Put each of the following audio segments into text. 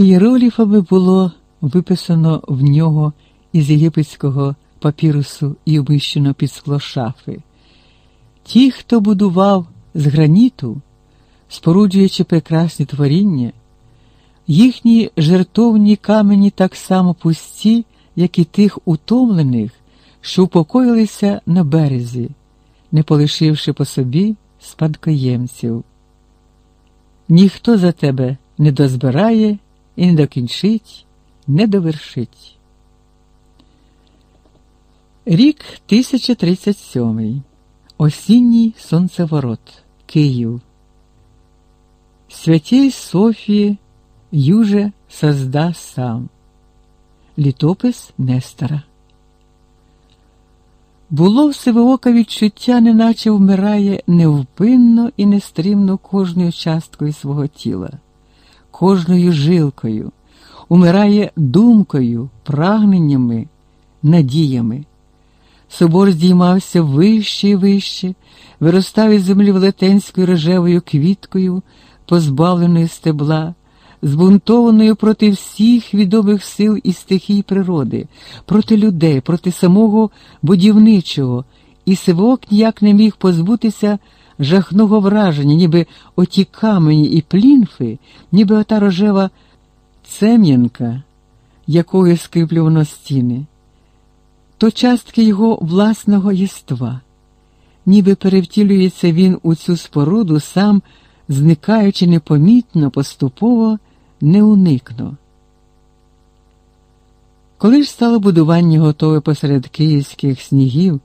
Ієроліфами було виписано в нього із єгипетського папірусу і обіщено під скло шафи. Ті, хто будував з граніту, споруджуючи прекрасні творіння, їхні жертовні камені так само пусті, як і тих утомлених, що упокоїлися на березі, не полишивши по собі спадкоємців. Ніхто за тебе не дозбирає і не докінчить, не довершить. Рік 1037. Осінній сонцеворот. Київ. Святій Софії юже созда сам. Літопис Нестора. Було в Сивоока відчуття, неначе вмирає невпинно і нестримно кожною часткою свого тіла, кожною жилкою, умирає думкою, прагненнями, надіями. Собор здіймався вище і вище, виростав із землі велетенською рожевою квіткою, позбавленою стебла, збунтованою проти всіх відомих сил і стихій природи, проти людей, проти самого будівничого, і Сивок ніяк не міг позбутися жахного враження, ніби оті камені і плінфи, ніби ота рожева цем'янка, якою скріплювано стіни то частки його власного єства, ніби перевтілюється він у цю споруду, сам, зникаючи непомітно, поступово, неуникно. Коли ж стало будування готове посеред київських снігів,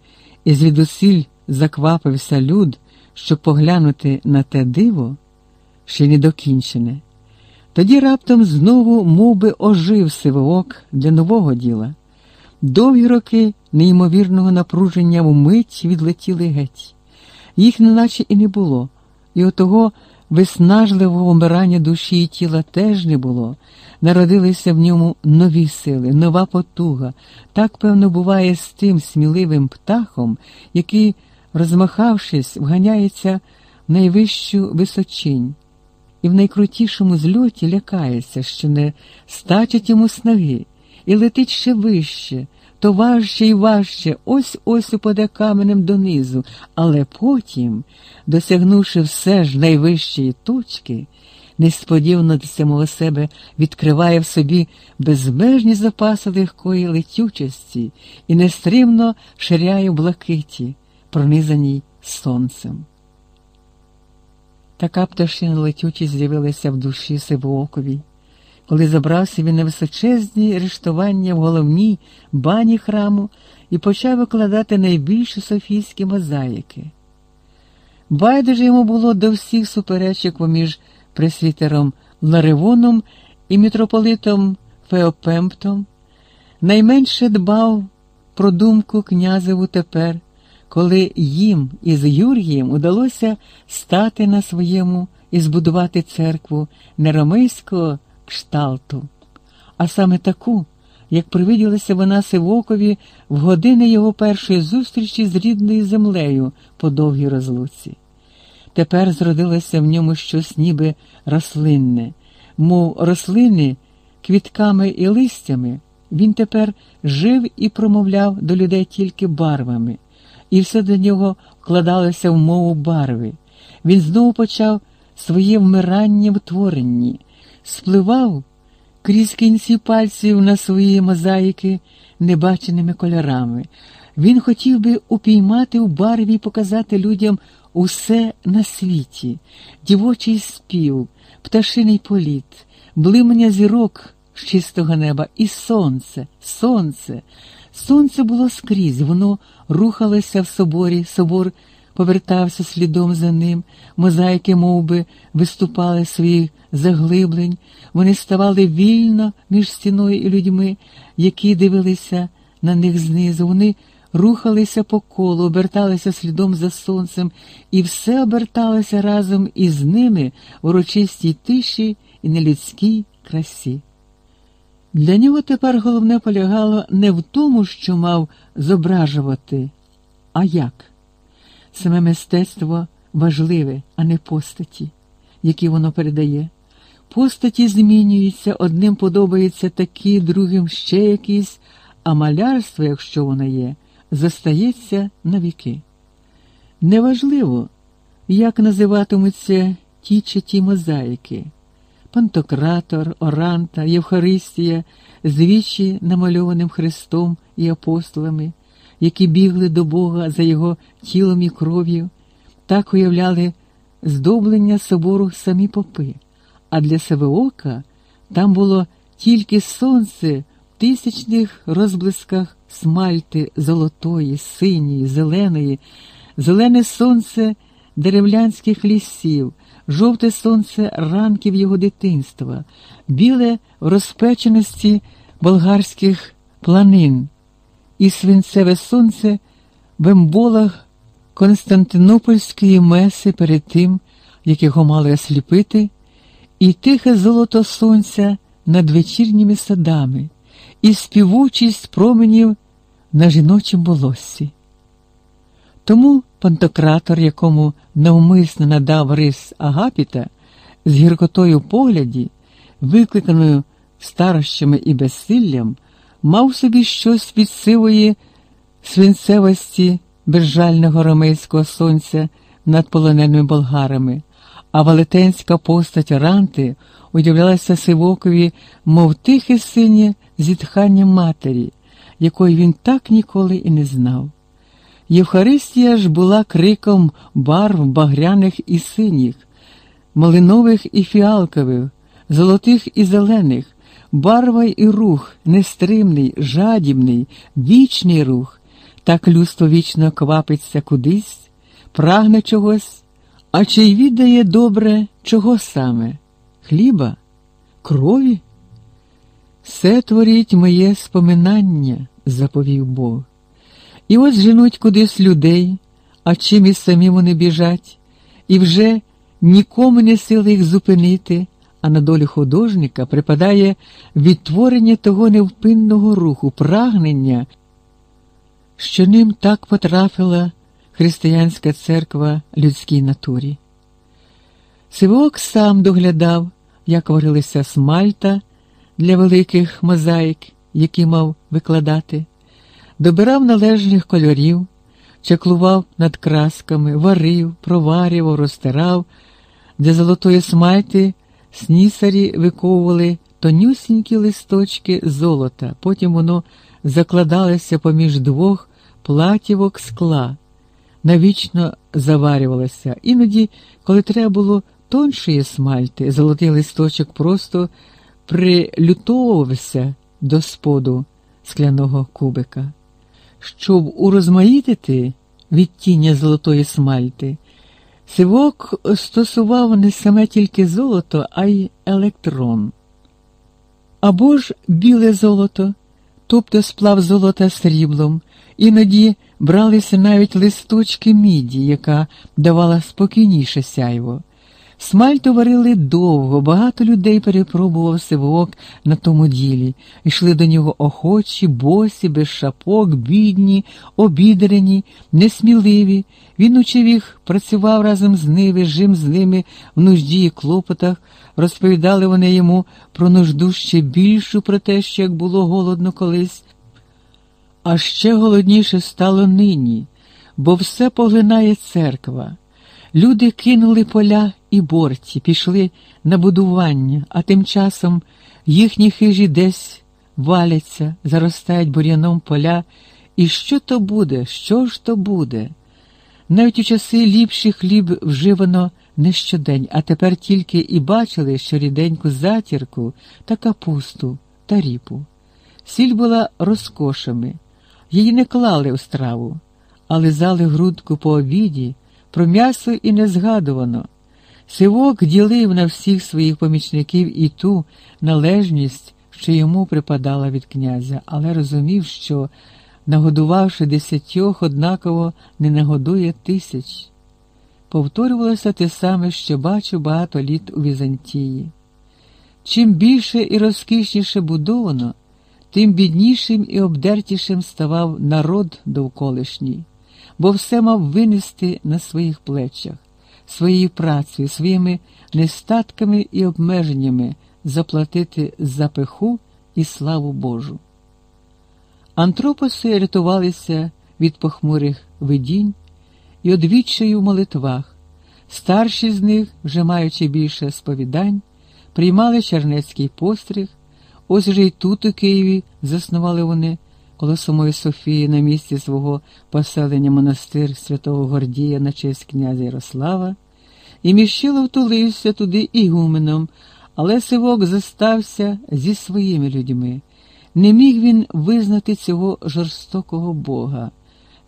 і звідусиль заквапився люд, щоб поглянути на те диво, ще не докінчене, тоді раптом знову мов би, ожив сивоок для нового діла. Довгі роки неймовірного напруження вмить відлетіли геть. Їх неначе і не було, і отого виснажливого вмирання душі і тіла теж не було. Народилися в ньому нові сили, нова потуга. Так, певно, буває з тим сміливим птахом, який, розмахавшись, вганяється в найвищу височинь, і в найкрутішому зльоті лякається, що не стачить йому снаги, і летить ще вище то важче і важче, ось ось упаде каменем донизу, але потім, досягнувши все ж найвищої точки, несподівано для самого себе відкриває в собі безмежні запаси легкої летючості і нестримно ширяє в блакиті, пронизаній сонцем. Така пташина летючість з'явилася в душі Сивооковій коли забрався він на височезні рештування в головній бані храму і почав викладати найбільші софійські мозаїки. Байдуже йому було до всіх суперечок поміж пресвітером Ларивоном і мітрополитом Феопемптом, найменше дбав про думку князеву тепер, коли їм із Юрієм удалося стати на своєму і збудувати церкву не ромейського кшталту, а саме таку, як привиділася вона Сивокові в години його першої зустрічі з рідною землею по довгій розлуці. Тепер зродилося в ньому щось ніби рослинне, мов рослини квітками і листями. Він тепер жив і промовляв до людей тільки барвами, і все до нього вкладалося в мову барви. Він знову почав своє вмирання в творенні спливав крізь кінці пальців на свої мозаїки небаченими кольорами. Він хотів би упіймати у барві і показати людям усе на світі, дівочий спів, пташиний політ, блимання зірок з чистого неба і сонце, сонце. Сонце було скрізь, воно рухалося в соборі, собор повертався слідом за ним, мозаїки мов би, виступали своїх заглиблень, вони ставали вільно між стіною і людьми, які дивилися на них знизу. Вони рухалися по колу, оберталися слідом за сонцем, і все оберталося разом із ними в урочистій тиші і нелюдській красі. Для нього тепер головне полягало не в тому, що мав зображувати, а як. Саме мистецтво важливе, а не постаті, які воно передає. Постаті змінюються, одним подобається такі, другим ще якісь, а малярство, якщо воно є, зостається навіки. Неважливо, як називатимуться ті чи ті мозаїки. Пантократор, Оранта, Євхаристія, звічі намальованим Христом і апостолами, які бігли до Бога за Його тілом і кров'ю, так уявляли здоблення собору самі попи, а для Севеока там було тільки сонце в тисячних розблисках смальти золотої, синьої, зеленої, зелене сонце деревлянських лісів жовте сонце ранків його дитинства, біле в розпеченості болгарських планин, і свинцеве сонце в емболах Константинопольської меси перед тим, як його мали осліпити, і тихе золото сонця над вечірніми садами, і співучість променів на жіночім волоссі. Тому пантократор, якому навмисно надав рис Агапіта, з гіркотою погляді, викликаною старощами і безсиллям, мав собі щось від сивої свинцевості безжального ромейського сонця над полоненими болгарами, а велетенська постать ранти удивлялася Сивокові, мов тихе синє зітхання матері, якої він так ніколи і не знав. Євхаристія ж була криком барв багряних і синіх, малинових і фіалкових, золотих і зелених, барва і рух, нестримний, жадібний, вічний рух, так людство вічно квапиться кудись, прагне чогось, а чи й віддає добре чого саме? Хліба, крові? Все творіть моє споминання, заповів Бог. І ось женуть кудись людей, а чим і самі вони біжать, і вже нікому не сили їх зупинити, а на долю художника припадає відтворення того невпинного руху, прагнення, що ним так потрапила християнська церква людській натурі. Сивок сам доглядав, як варилися смальта для великих мозаїк, які мав викладати добирав належних кольорів, чаклував над красками, варив, проварював, розтирав, де золотої смальти снісарі виковували тонюсінькі листочки золота, потім воно закладалося поміж двох платівок скла, навічно заварювалося. Іноді, коли треба було тоншої смальти, золотий листочок просто прилютовувався до споду скляного кубика щоб урозмаїтити відтіння золотої смальти, сивок стосував не саме тільки золото, а й електрон. Або ж біле золото, тобто сплав золота сріблом, іноді бралися навіть листочки міді, яка давала спокійніше сяйво. Смальту варили довго, багато людей перепробував сивок на тому ділі, йшли до нього охочі, босі, без шапок, бідні, обідрені, несміливі. Він учив їх, працював разом з ними, жив з ними в нужді і клопотах, розповідали вони йому про нужду ще більшу, про те, що як було голодно колись. А ще голодніше стало нині, бо все поглинає церква. Люди кинули поля і борці, пішли на будування, а тим часом їхні хижі десь валяться, заростають бур'яном поля. І що то буде, що ж то буде? Навіть у часи ліпший хліб вживано не щодень, а тепер тільки і бачили, що ріденьку затірку та капусту та ріпу. Сіль була розкошами, її не клали у страву, а лизали грудку по обіді. Про м'ясо і не згадувано. Сивок ділив на всіх своїх помічників і ту належність, що йому припадала від князя, але розумів, що, нагодувавши десятьох, однаково не нагодує тисяч. Повторювалося те саме, що бачу багато літ у Візантії. Чим більше і розкішніше будовано, тим біднішим і обдертішим ставав народ довколишній бо все мав винести на своїх плечах. своєю працею, своїми нестатками і обмеженнями заплатити за пиху і славу Божу. Антропоси рятувалися від похмурих видінь і одвічаю в молитвах. Старші з них, вже маючи більше сповідань, приймали чернецький постриг. Ось вже й тут, у Києві, заснували вони коло самої Софії на місці свого поселення монастир святого Гордія на честь князя Ярослава, і міщило втулився туди ігуменом, але Сивок зостався зі своїми людьми. Не міг він визнати цього жорстокого Бога,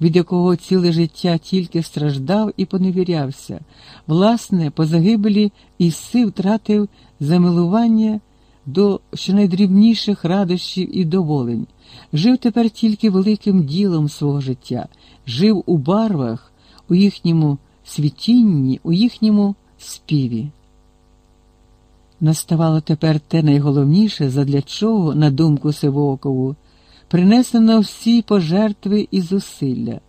від якого ціле життя тільки страждав і поневірявся. Власне, по загибелі Іси втратив замилування до щонайдрібніших радощів і доволень, жив тепер тільки великим ділом свого життя, жив у барвах, у їхньому світінні, у їхньому співі. Наставало тепер те найголовніше, задля чого, на думку Сивокову, принесено всі пожертви і зусилля.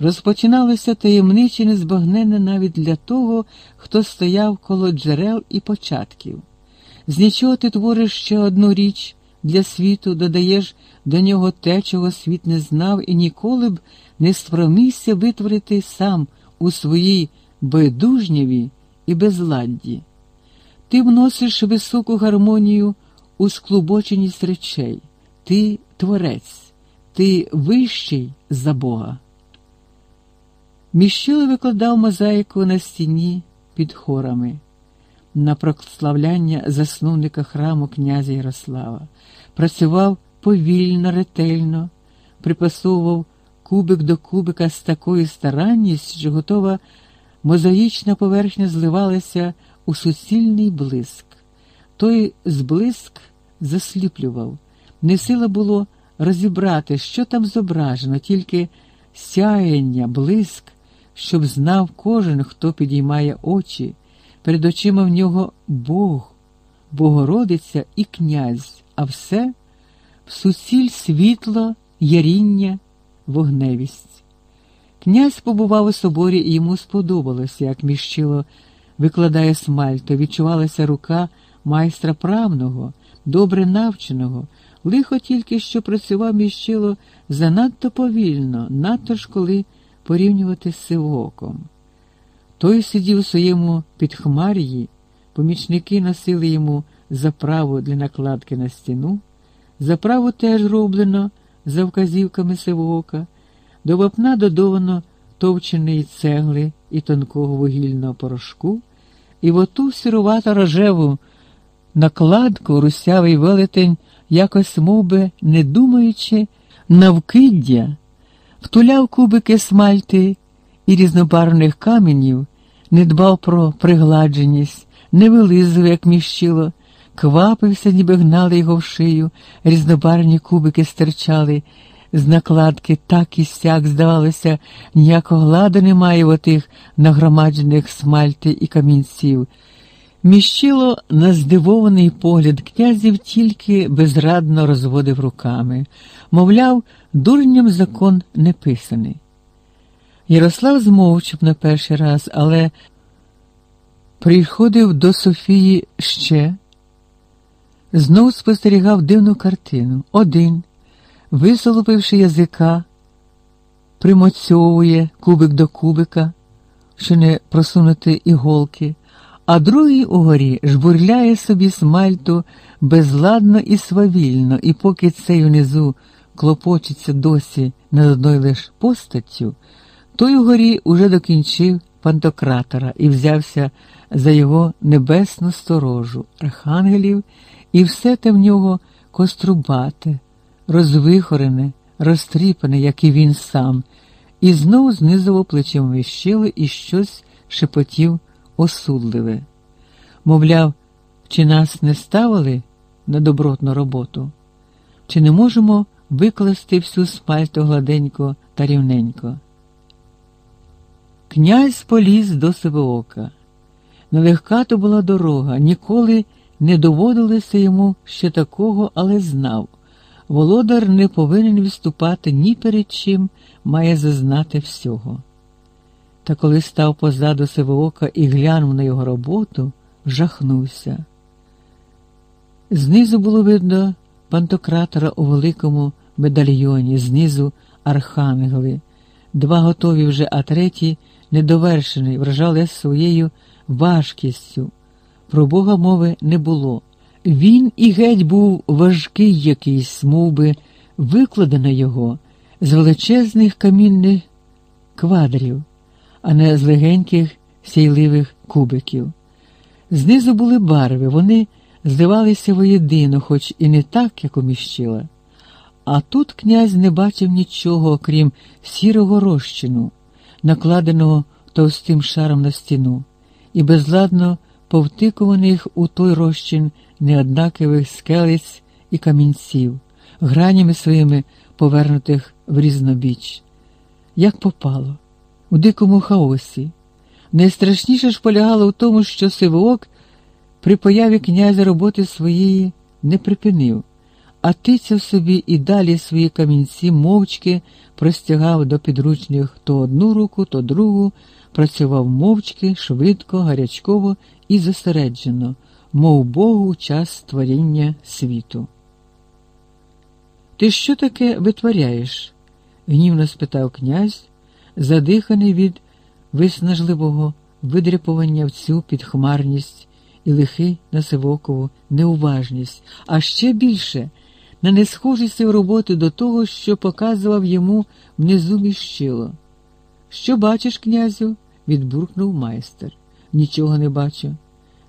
Розпочиналося таємниче незбагненне навіть для того, хто стояв коло джерел і початків. З нічого ти твориш ще одну річ для світу, додаєш до нього те, чого світ не знав, і ніколи б не спромігся витворити сам у своїй байдужняві і безладді. Ти вносиш високу гармонію у склубоченість речей, ти творець, ти вищий за Бога. Міщило викладав мозаїку на стіні під хорами на прославляння засновника храму князя Ярослава, працював повільно, ретельно, припасовував кубик до кубика з такою старанністю, що готова мозаїчна поверхня зливалася у суцільний блиск. Той зблиск засліплював, не сила було розібрати, що там зображено, тільки сяєння, блиск, щоб знав кожен, хто підіймає очі. Перед очима в нього Бог, Богородиця і князь, а все в суціль світло, яріння, вогневість. Князь побував у соборі і йому сподобалося, як міщило викладає смальто, відчувалася рука майстра правного, добре навченого, лихо тільки що працював міщило занадто повільно, надто ж коли порівнювати з сивоком. Той сидів у своєму підхмар'ї, помічники носили йому заправу для накладки на стіну, заправу теж роблено за вказівками сивока, до вапна додовано товченої цегли і тонкого вугільного порошку, і в оту сірувато рожеву накладку русявий велетень, якось мов би, не думаючи, навкиддя, втуляв кубики смальти і різнобарвних каменів не дбав про пригладженість, не вилизував, як міщило, квапився, ніби гнали його в шию, різнобарні кубики стирчали. З накладки так і сяк, здавалося, ніякого ладу немає в отих нагромаджених смальти і камінців. Міщило на здивований погляд князів тільки безрадно розводив руками, мовляв, дурням закон не писаний. Ярослав змовчив на перший раз, але приходив до Софії ще, знов спостерігав дивну картину. Один, висолопивши язика, примоцьовує кубик до кубика, що не просунути іголки, а другий угорі жбурляє собі смальту безладно і свавільно, і поки цей внизу клопочеться досі над одною лиш постаттю. Той угорі уже докінчив пантократора і взявся за його небесну сторожу, архангелів, і все те в нього кострубате, розвихорене, розтріпане, як і він сам, і знову знизово плечем вищили і щось шепотів осудливе. Мовляв, чи нас не ставили на добротну роботу, чи не можемо викласти всю спальту гладенько та рівненько. Князь поліз до Сивоока. Нелегка то була дорога, ніколи не доводилося йому ще такого, але знав. Володар не повинен відступати ні перед чим, має зазнати всього. Та коли став позаду Сивоока і глянув на його роботу, жахнувся. Знизу було видно пантократора у великому медальйоні, знизу архангели, два готові вже, а третій недовершений, вражали своєю важкістю. Про Бога мови не було. Він і геть був важкий якийсь, мов би, викладено його з величезних камінних квадрів, а не з легеньких сійливих кубиків. Знизу були барви, вони здавалися воєдино, хоч і не так, як уміщила. А тут князь не бачив нічого, окрім сірого розчину, накладеного товстим шаром на стіну, і безладно повтикуваних у той розчин неоднакових скелець і камінців, гранями своїми повернутих в різнобіч. Як попало, у дикому хаосі. Найстрашніше ж полягало в тому, що Сивоок при появі князя роботи своєї не припинив, а тицяв собі і далі свої камінці мовчки простягав до підручних то одну руку, то другу, працював мовчки, швидко, гарячково і зосереджено, мов Богу час створіння світу. Ти що таке витворяєш? гнівно спитав князь, задиханий від виснажливого видряпування в цю підхмарність і лихий на Сивокову неуважність, а ще більше на несхожість роботи до того, що показував йому внизу міщило. Що бачиш, князю? відбуркнув майстер. Нічого не бачу.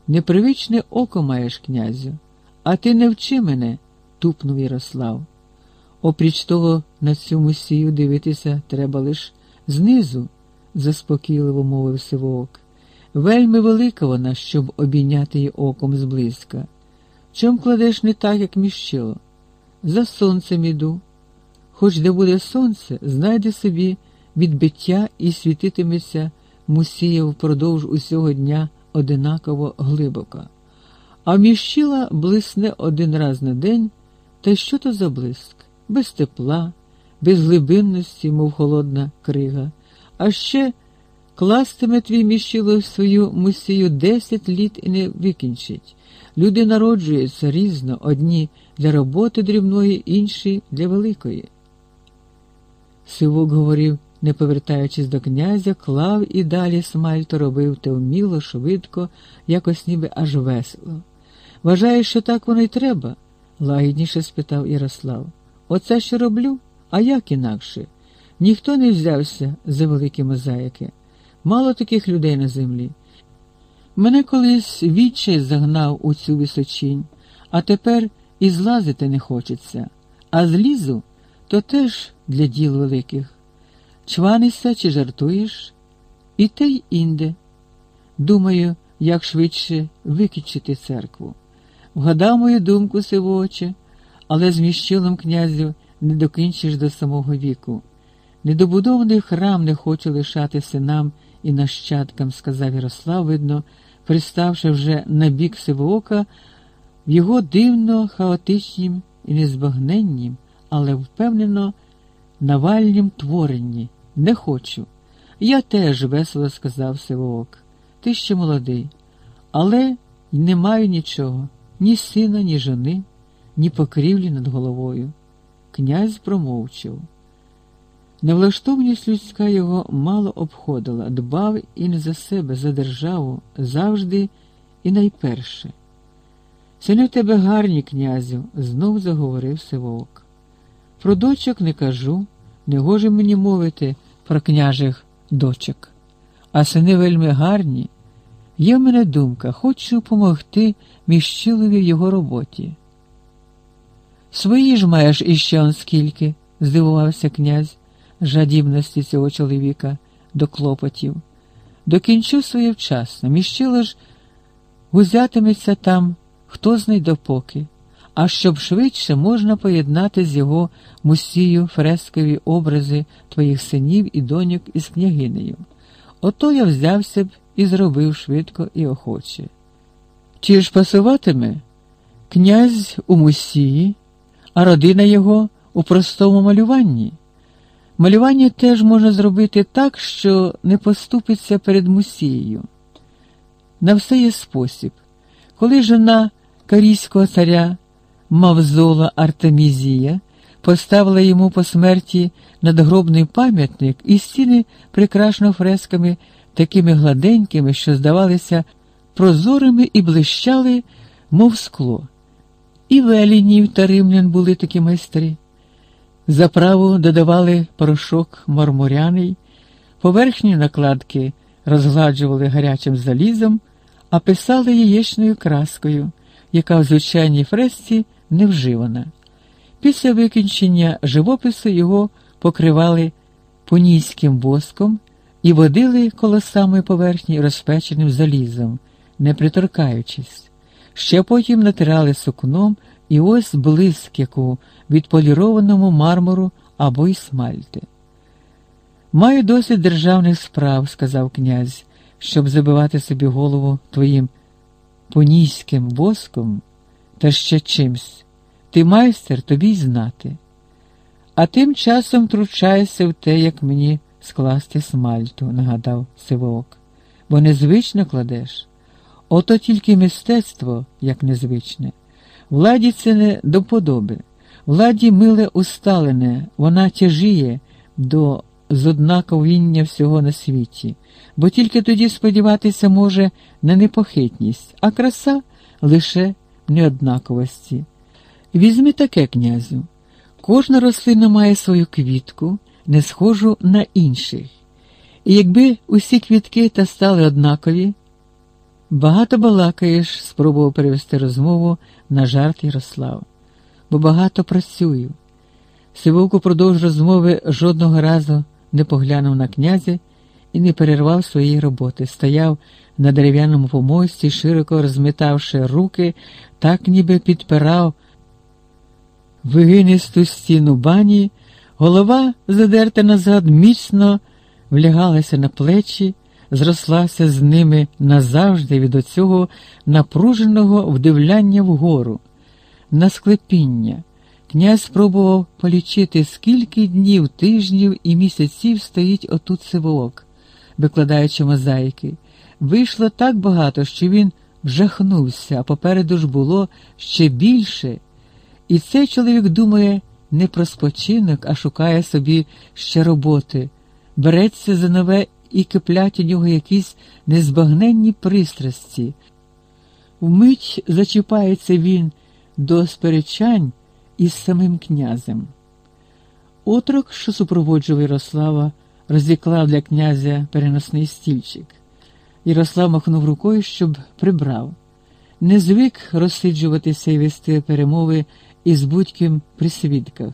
Непривичне око маєш, князю, а ти не вчи мене, тупнув Ярослав. Опріч того, на цю мусію дивитися треба лиш знизу, заспокійливо мовив Сивоок. Вельми велика вона, щоб обійняти її оком зблизька. Чом кладеш не так, як міщило? За сонцем іду. Хоч де буде сонце, знайде собі відбиття і світитиметься мусія впродовж усього дня одинаково глибоко. А міщила блисне один раз на день, та що то за блиск? Без тепла, без глибинності, мов холодна крига, а ще кластиме твій міщило свою мусію десять літ і не викінчить. Люди народжуються різно, одні для роботи дрібної, інші для великої. Сивок говорив, не повертаючись до князя, клав і далі смальто робив те вміло, швидко, якось ніби аж весело. Вважаєш, що так воно й треба? лагідніше спитав Ярослав. Оце що роблю? А як інакше? Ніхто не взявся за великі мозаїки. Мало таких людей на землі. Мене колись відчай загнав у цю височінь, а тепер і злазити не хочеться, а злізу то теж для діл великих. Чванишся чи жартуєш? І те й інде. Думаю, як швидше викічити церкву. Вгадав мою думку, сивоче, але з міщилом князю не докінчиш до самого віку. Недобудований храм не хочу лишати синам і нащадкам, сказав Ярослав, видно, приставши вже на бік Сивоока, в його дивно хаотичнім і незбагненнім, але впевнено навальнім творенні. Не хочу. Я теж весело сказав Сивоок. Ти ще молодий, але не маю нічого, ні сина, ні жони, ні покрівлі над головою. Князь промовчав. Невлаштованість людська його мало обходила, дбав і не за себе, за державу, завжди і найперше. Сини в тебе гарні, князю, знов заговорив Сивовок. Про дочок не кажу, не гоже мені мовити про княжих дочок. А сини вельми гарні. Є в мене думка, хочу помогти міщилові в його роботі. Свої ж маєш іще он скільки, здивувався князь жадібності цього чоловіка до клопотів. Докінчу своє вчасно, міщило ж гузятиметься там, хто знай допоки, а щоб швидше можна поєднати з його мусію фрескові образи твоїх синів і доньок із княгинею. Ото я взявся б і зробив швидко і охоче. Чи ж пасуватиме князь у мусії, а родина його у простому малюванні? Малювання теж можна зробити так, що не поступиться перед мусією. На все є спосіб. Коли жона карійського царя Мавзола Артемізія поставила йому по смерті надгробний пам'ятник і стіни прикрашено фресками такими гладенькими, що здавалися прозорими і блищали, мов скло. І велінів та римлян були такі майстри. Заправу додавали порошок мармуряний, поверхні накладки розгладжували гарячим залізом, а писали яєчною краскою, яка в звичайній фресці не вживана. Після викінчення живопису його покривали понійським воском і водили коло самої поверхні розпеченим залізом, не приторкаючись. Ще потім натирали сукном і ось блиск, як у відполірованому мармуру або й смальти. Маю досить державних справ, сказав князь, щоб забивати собі голову твоїм понійським воском та ще чимсь. Ти майстер тобі й знати. А тим часом тручайся в те, як мені скласти смальту, нагадав Сивоок, бо незвично кладеш. Ото тільки мистецтво, як незвичне. Владі це не до подоби. Владі миле усталене, вона тяжіє до зоднаковіння всього на світі, бо тільки тоді сподіватися може на непохитність, а краса лише неоднаковості. Візьми таке, князю. Кожна рослина має свою квітку, не схожу на інших. І якби усі квітки та стали однакові, багато балакаєш, спробував перевести розмову на жарт Ярослав, бо багато працюю. Сивовку продовж розмови жодного разу не поглянув на князя і не перервав своєї роботи, стояв на дерев'яному помості, широко розмітавши руки, так ніби підпирав вигинисту стіну бані, голова, задерта назад, міцно влягалася на плечі, зрослася з ними назавжди від оцього напруженого вдивляння вгору, на склепіння. Князь спробував полічити, скільки днів, тижнів і місяців стоїть отут сивоок, викладаючи мозаїки. Вийшло так багато, що він вжахнувся, а попереду ж було ще більше. І цей чоловік думає не про спочинок, а шукає собі ще роботи, береться за нове і киплять у нього якісь незбагненні пристрасті. Вмить зачіпається він до сперечань із самим князем. Отрок, що супроводжував Ярослава, розіклав для князя переносний стільчик. Ярослав махнув рукою, щоб прибрав. Не звик розсиджуватися і вести перемови із будь-ким при свідках.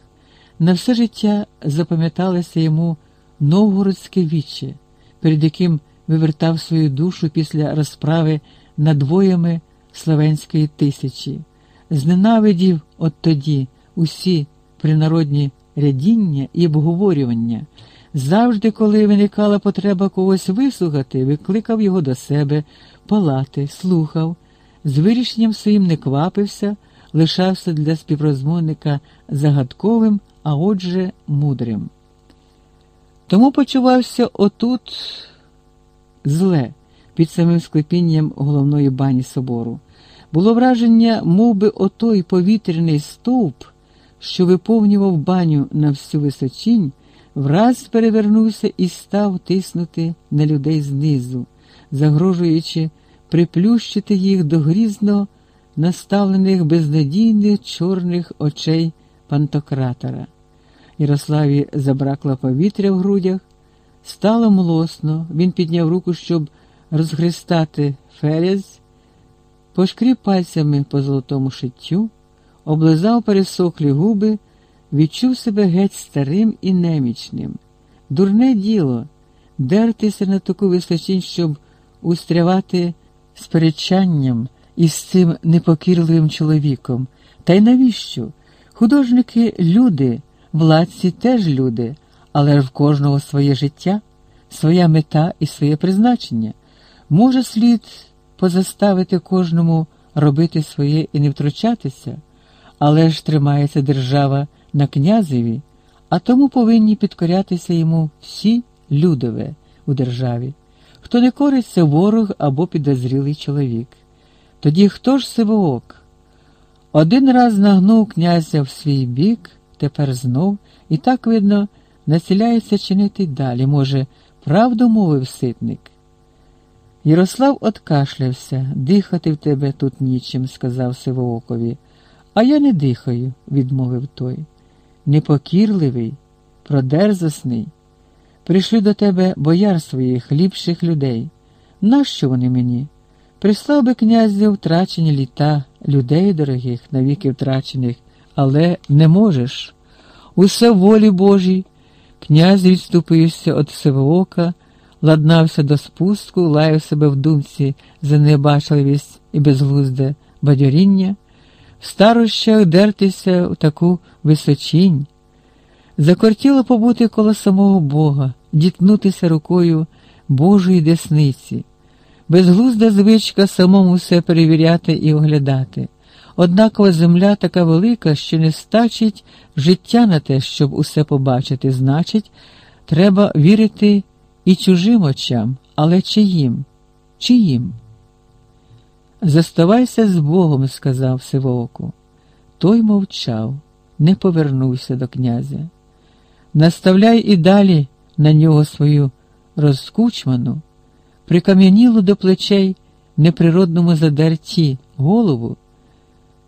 На все життя запам'яталося йому новгородське віче, перед яким вивертав свою душу після розправи над воями Славенської тисячі, зненавидів от тоді усі принародні рядіння і обговорювання. Завжди, коли виникала потреба когось вислухати, викликав його до себе, палати, слухав, з вирішенням своїм не квапився лишався для співрозмовника загадковим, а отже, мудрим. Тому почувався отут зле під самим склепінням головної бані собору. Було враження, мов би отой повітряний стовп, що виповнював баню на всю височінь, враз перевернувся і став тиснути на людей знизу, загрожуючи приплющити їх до грізного наставлених безнадійних чорних очей пантократора. Ярославі забракло повітря в грудях, стало млосно, він підняв руку, щоб розхристати ферязь, пошкрів пальцями по золотому шиттю, облизав пересохлі губи, відчув себе геть старим і немічним. Дурне діло дертися на таку височинь, щоб устрявати сперечанням із цим непокірливим чоловіком. Та й навіщо? Художники люди, владці теж люди, але ж в кожного своє життя, своя мета і своє призначення. Може, слід позаставити кожному робити своє і не втручатися, але ж тримається держава на князеві, а тому повинні підкорятися йому всі людове у державі. Хто не корить, це ворог або підозрілий чоловік. Тоді хто ж Сивоок? Один раз нагнув князя в свій бік, тепер знов, і так, видно, націляється чинити далі. Може, правду мовив ситник? Ярослав откашлявся, дихати в тебе тут нічим, сказав Сивоокові. А я не дихаю, відмовив той. Непокірливий, продерзосний. Прийшли до тебе бояр своїх ліпших людей. Нащо вони мені? Прислав би князю втрачені літа, людей дорогих, навіки втрачених, але не можеш. Усе в волі Божій. Князь відступився від Сивоока, ладнався до спуску, лаяв себе в думці за небачливість і безглузде бадьоріння, в старощах дертися в таку височінь. Закортіло побути коло самого Бога, дітнутися рукою Божої десниці, безглузда звичка самому все перевіряти і оглядати. Однакова земля така велика, що не стачить життя на те, щоб усе побачити. Значить, треба вірити і чужим очам, але чиїм? Чиїм? Заставайся з Богом, сказав Сивоку. Той мовчав, не повернувся до князя. Наставляй і далі на нього свою розкучману, прикам'янілу до плечей неприродному задерті голову,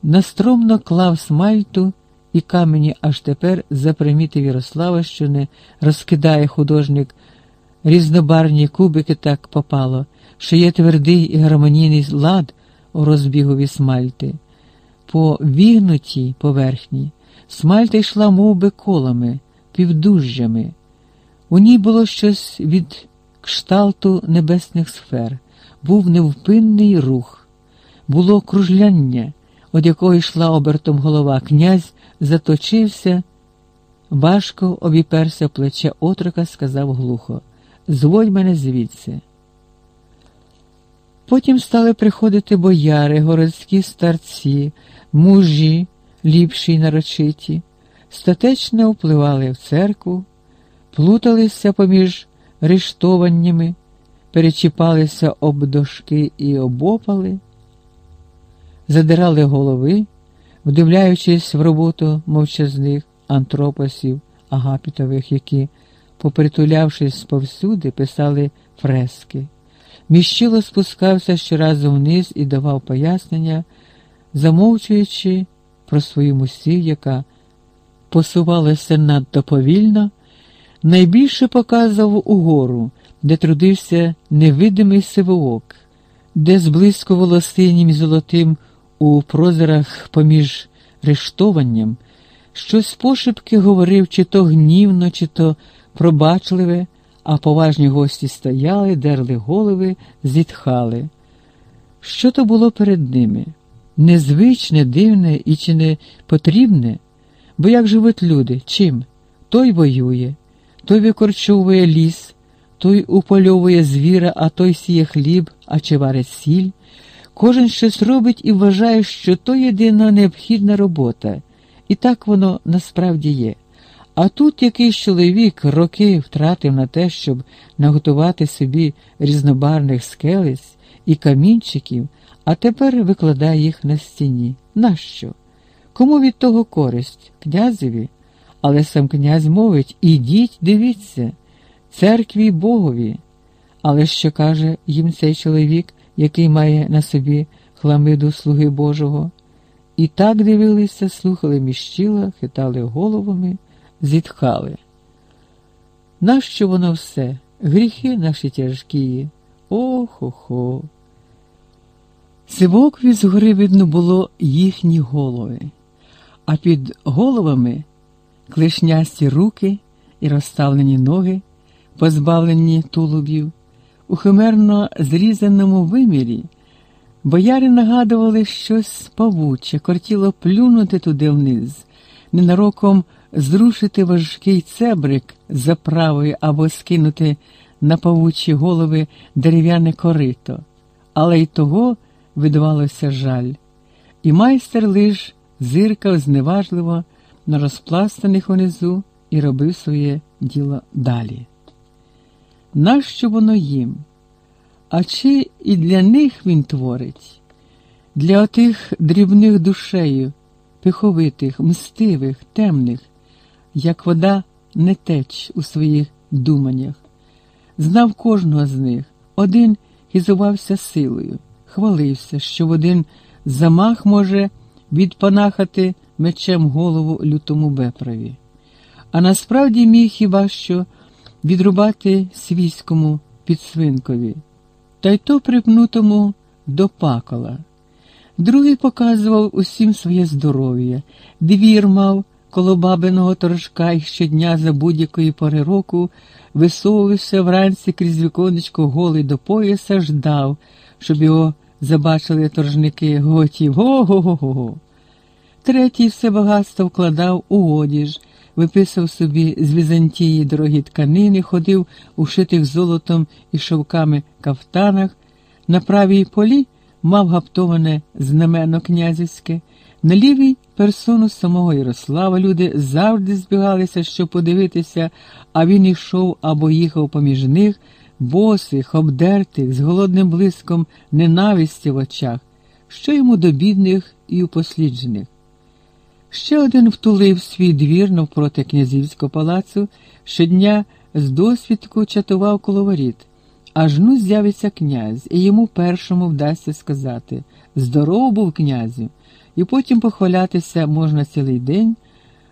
настромно клав смальту і камені аж тепер запримітив Ярослава, що не розкидає художник різнобарні кубики так попало, що є твердий і гармонійний лад у розбігові смальти. По вігнутій поверхні смальта йшла мов би, колами, півдужжями. У ній було щось від кшталту небесних сфер, був невпинний рух, було кружляння, від якого йшла обертом голова. Князь заточився, важко обіперся плече отрока, сказав глухо Зводь мене звідси. Потім стали приходити бояри, городські старці, мужі, ліпші й нарочиті, статечно впливали в церкву, плуталися поміж рештованнями, перечіпалися об дошки і обопали, задирали голови, вдивляючись в роботу мовчазних антропосів агапітових, які, попритулявшись повсюди, писали фрески. Міщило спускався щоразу вниз і давав пояснення, замовчуючи про свою мусів, яка посувалася надто повільно, найбільше показував угору, де трудився невидимий сивоок, де зблизько волосинім і золотим у прозорах поміж рештованням, щось пошепки говорив, чи то гнівно, чи то пробачливе а поважні гості стояли, дерли голови, зітхали. Що то було перед ними? Незвичне, дивне і чи не потрібне? Бо як живуть люди? Чим? Той воює, той викорчовує ліс, той упольовує звіра, а той сіє хліб, а чи варить сіль. Кожен щось робить і вважає, що то єдина необхідна робота, і так воно насправді є. А тут якийсь чоловік роки втратив на те, щоб наготувати собі різнобарних скелець і камінчиків, а тепер викладає їх на стіні. Нащо? Кому від того користь? Князеві? Але сам князь мовить ідіть, дивіться, церкві Богові. Але що каже їм цей чоловік, який має на собі хламиду слуги Божого? І так дивилися, слухали міщила, хитали головами зітхали. Нащо воно все? Гріхи наші тяжкі. Ох-охо. Сивокві згори видно було їхні голови, а під головами клишнясті руки і розставлені ноги, позбавлені тулубів, у химерно зрізаному вимірі. Бояри нагадували щось павуче, кортіло плюнути туди вниз, ненароком зрушити важкий цебрик за правою або скинути на павучі голови дерев'яне корито, але й того видавалося жаль. І майстер лиш зиркав зневажливо на розпластаних унизу і робив своє діло далі. Нащо воно їм? А чи і для них він творить? Для отих дрібних душею, пиховитих, мстивих, темних, як вода не теч у своїх думаннях. Знав кожного з них, один хізувався силою, хвалився, що в один замах може відпанахати мечем голову лютому беправі. А насправді міг хіба що відрубати свійському підсвинкові, та й то припнутому до пакола. Другий показував усім своє здоров'я, двір мав коло бабиного торжка і щодня за будь-якої пори року висовувався вранці крізь віконечко голий до пояса, ждав, щоб його забачили торжники готів. Го-го-го-го. Третій все багатство вкладав у одіж, виписав собі з Візантії дорогі тканини, ходив у шитих золотом і шовками кафтанах, на правій полі мав гаптоване знамено князівське, на лівій персону самого Ярослава люди завжди збігалися, щоб подивитися, а він йшов або їхав поміж них, босих, обдертих, з голодним блиском ненависті в очах, що йому до бідних і упосліджених. Ще один втулив свій двір навпроти князівського палацу, щодня з досвідку чатував коло воріт. Аж ну з'явиться князь, і йому першому вдасться сказати Здоров був князю, і потім похвалятися можна цілий день,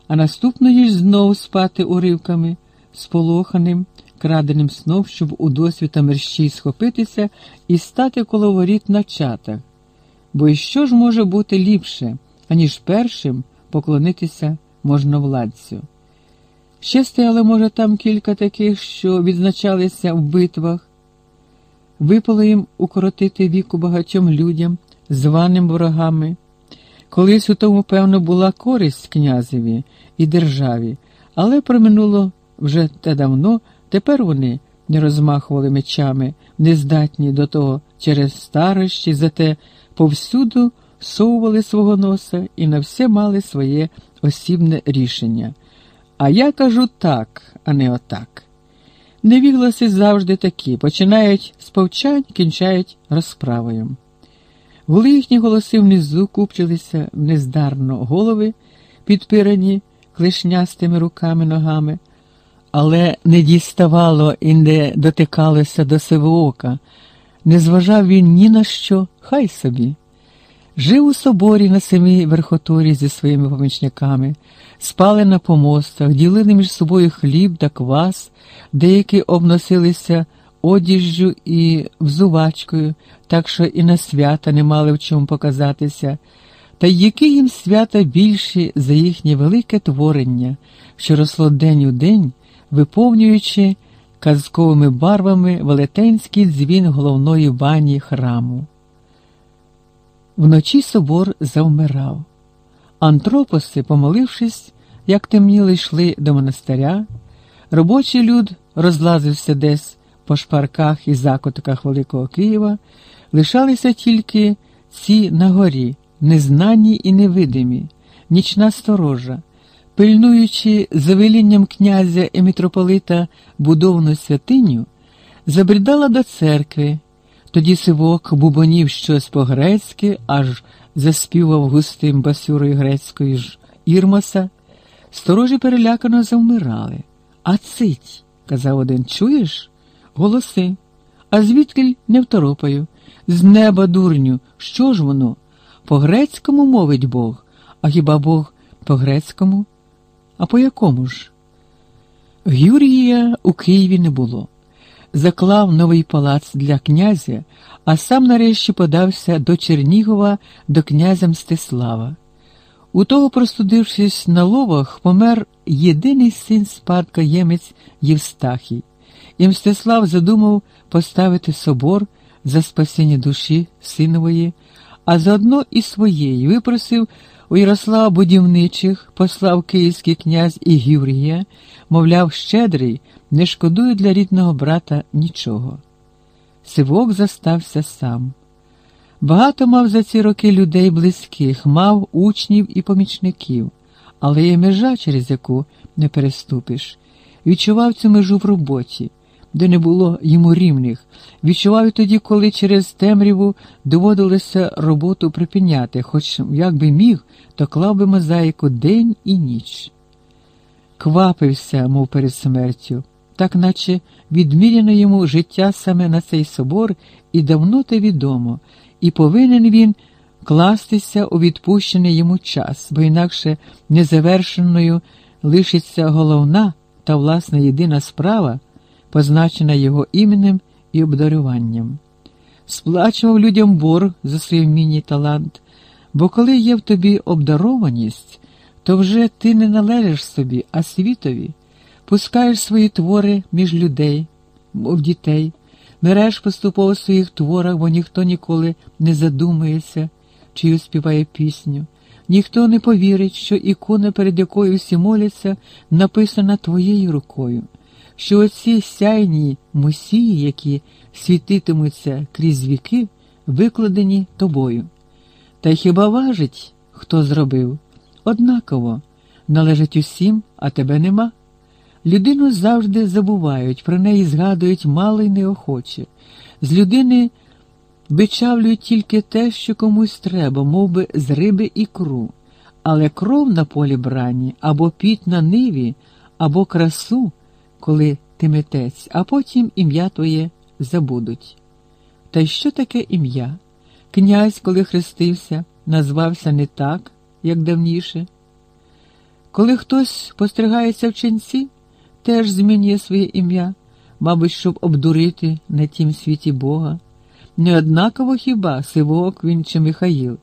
а наступної ж знов спати уривками, сполоханим, краденим сном, щоб у досвіта мерщій схопитися і стати коло воріт на чатах. Бо і що ж може бути ліпше, аніж першим поклонитися можновладцю? Ще стояло, може, там кілька таких, що відзначалися в битвах. Випало їм укоротити віку багатьом людям, званим ворогами. Колись у тому, певно, була користь князеві і державі, але проминуло вже те давно, тепер вони не розмахували мечами, не здатні до того через старощі, зате повсюду совували свого носа і на все мали своє осібне рішення. А я кажу так, а не отак. Невігласи завжди такі, починають з повчань, кінчають розправою. Гули їхні голоси внизу купчилися нездарно голови, підпирані клешнястими руками ногами, але не діставало і не дотикалося до сивоока. Не зважав він ні на що, хай собі. Жив у соборі на самій верхотурі зі своїми помічниками, спали на помостах, ділили між собою хліб та квас, деякі обносилися одіжжю і взувачкою, так що і на свята не мали в чому показатися, та які їм свята більші за їхнє велике творення, що росло день у день, виповнюючи казковими барвами велетенський дзвін головної бані храму. Вночі собор завмирав. Антропоси, помолившись, як темніли, йшли до монастиря, робочий люд розлазився десь по шпарках і закутках Великого Києва, лишалися тільки ці на горі, незнані і невидимі, нічна сторожа, пильнуючи за велінням князя і митрополита будовну святиню, забрідала до церкви. Тоді сивок бубонів щось по-грецьки, аж заспівав густим басюрою грецької ж Ірмоса. Сторожі перелякано завмирали. А цить, казав один, чуєш? Голоси. А звідки не второпаю? З неба, дурню, що ж воно? По-грецькому мовить Бог, а хіба Бог по-грецькому? А по якому ж? Юрія у Києві не було заклав новий палац для князя, а сам нарешті подався до Чернігова до князя Мстислава. У того, простудившись на ловах, помер єдиний син спадкоємець Євстахій, і Мстислав задумав поставити собор за спасіння душі синової, а заодно і своєї випросив у Ярослава будівничих, послав київський князь і Юрія, мовляв, щедрий, не шкодує для рідного брата нічого. Сивок застався сам. Багато мав за ці роки людей близьких, мав учнів і помічників, але є межа, через яку не переступиш. Відчував цю межу в роботі, де не було йому рівних. Відчував і тоді, коли через темряву доводилося роботу припиняти, хоч як би міг, то клав би мозаїку день і ніч. Квапився, мов перед смертю, так наче відміряно йому життя саме на цей собор, і давно те відомо, і повинен він кластися у відпущений йому час, бо інакше незавершеною лишиться головна та власне єдина справа, позначена його іменем і обдарюванням. Сплачував людям борг за свій вмінній талант, бо коли є в тобі обдарованість, то вже ти не належиш собі, а світові, пускаєш свої твори між людей, мов дітей, мереш поступово в своїх творах, бо ніхто ніколи не задумується, чию співає пісню. Ніхто не повірить, що ікона, перед якою всі моляться, написана твоєю рукою, що оці сяйні мусії, які світитимуться крізь віки, викладені тобою. Та хіба важить, хто зробив? Однаково належить усім, а тебе нема. Людину завжди забувають, про неї згадують мало й неохоче. З людини вичавлюють тільки те, що комусь треба, мов би з риби ікру, але кров на полі брані, або піт на ниві, або красу, коли ти митець, а потім ім'я твоє забудуть. Та й що таке ім'я? Князь, коли хрестився, назвався не так, як давніше. Коли хтось постригається в ченці, теж змінює своє ім'я, мабуть, щоб обдурити на тім світі Бога. Не однаково хіба Сивок він чи Михаїл,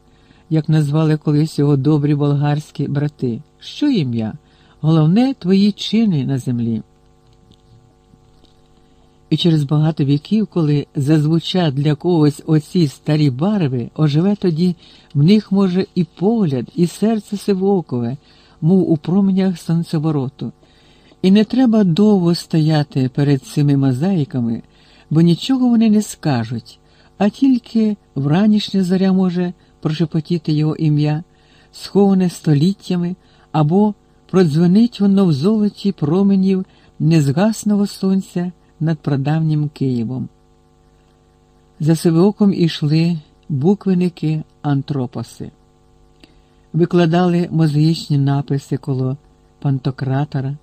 як назвали колись його добрі болгарські брати. Що ім'я? Головне твої чини на землі. І через багато віків, коли зазвучать для когось оці старі барви, оживе тоді в них може і погляд, і серце сивокове, мов у променях сонцевороту. І не треба довго стояти перед цими мозаїками, бо нічого вони не скажуть, а тільки вранішня заря може прошепотіти його ім'я, сховане століттями, або продзвонить воно в золоті променів незгасного сонця над прадавнім Києвом. За Сивоком ішли буквеники антропоси, викладали мозаїчні написи коло пантократора,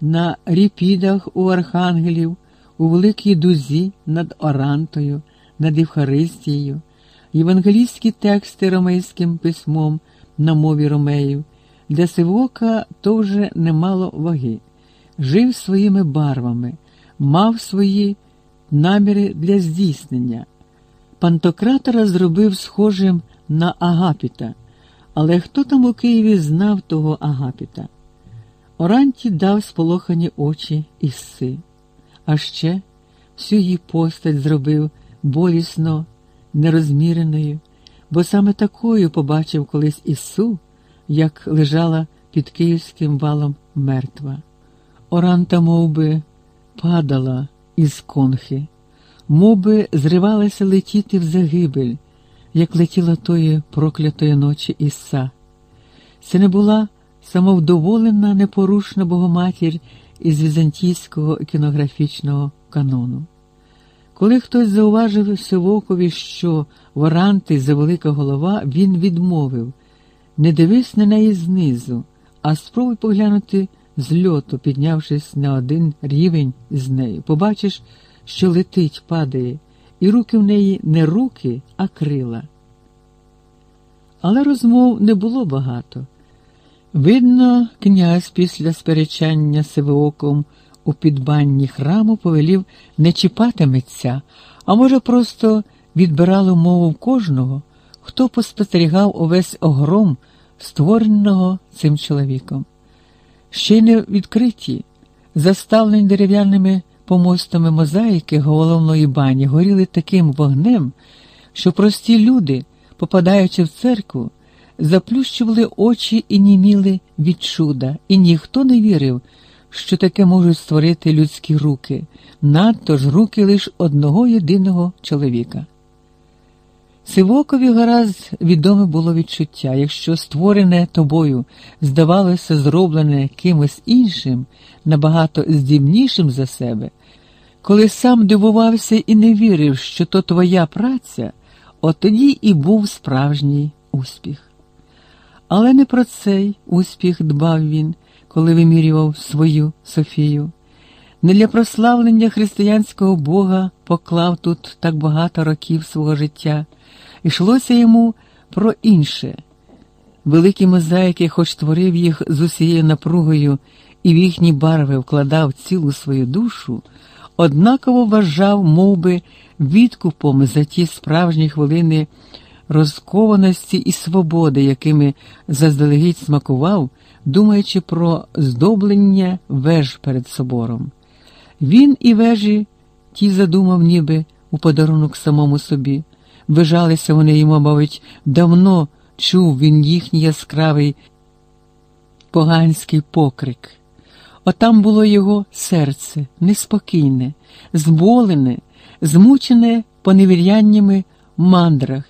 на ріпідах у архангелів, у великій дузі над Орантою, над Євхаристією, євангелійські тексти ромейським письмом на мові ромеїв, для Сивока то вже немало ваги, жив своїми барвами мав свої наміри для здійснення. Пантократора зробив схожим на Агапіта, але хто там у Києві знав того Агапіта? Оранті дав сполохані очі Ісси, а ще всю її постать зробив болісно нерозміреною, бо саме такою побачив колись Ісу, як лежала під київським валом мертва. Оранта мов би, падала із конхи, моби зривалася летіти в загибель, як летіла тої проклятої ночі Іса. Це не була самовдоволена, непорушна богоматір із візантійського кінографічного канону. Коли хтось зауважив Сивокові, що Воранти завелика голова, він відмовив не дивись на неї знизу, а спробуй поглянути з льоту, піднявшись на один рівень з нею, побачиш, що летить, падає, і руки в неї не руки, а крила. Але розмов не було багато. Видно, князь після сперечання сивооком у підбанні храму повелів не чіпати митця, а може, просто відбирало мову кожного, хто поспостерігав увесь огром, створеного цим чоловіком ще й не відкриті, заставлені дерев'яними помостами мозаїки головної бані, горіли таким вогнем, що прості люди, попадаючи в церкву, заплющували очі і німіли від чуда, і ніхто не вірив, що таке можуть створити людські руки, надто ж руки лише одного єдиного чоловіка. Сивокові гаразд відоме було відчуття, якщо створене тобою здавалося зроблене кимось іншим, набагато здібнішим за себе, коли сам дивувався і не вірив, що то твоя праця, от тоді і був справжній успіх. Але не про цей успіх дбав він, коли вимірював свою Софію. Не для прославлення християнського Бога поклав тут так багато років свого життя. Ішлося йому про інше. Великі мозаїки, хоч творив їх з усією напругою і в їхні барви вкладав цілу свою душу, однаково вважав мов би, відкупом за ті справжні хвилини розкованості і свободи, якими заздалегідь смакував, думаючи про здоблення веж перед собором. Він і вежі ті задумав, ніби у подарунок самому собі. Вижалися вони йому, мабуть, давно чув він їхній яскравий поганський покрик. Отам було його серце неспокійне, зболене, змучене поневіряннями мандрах.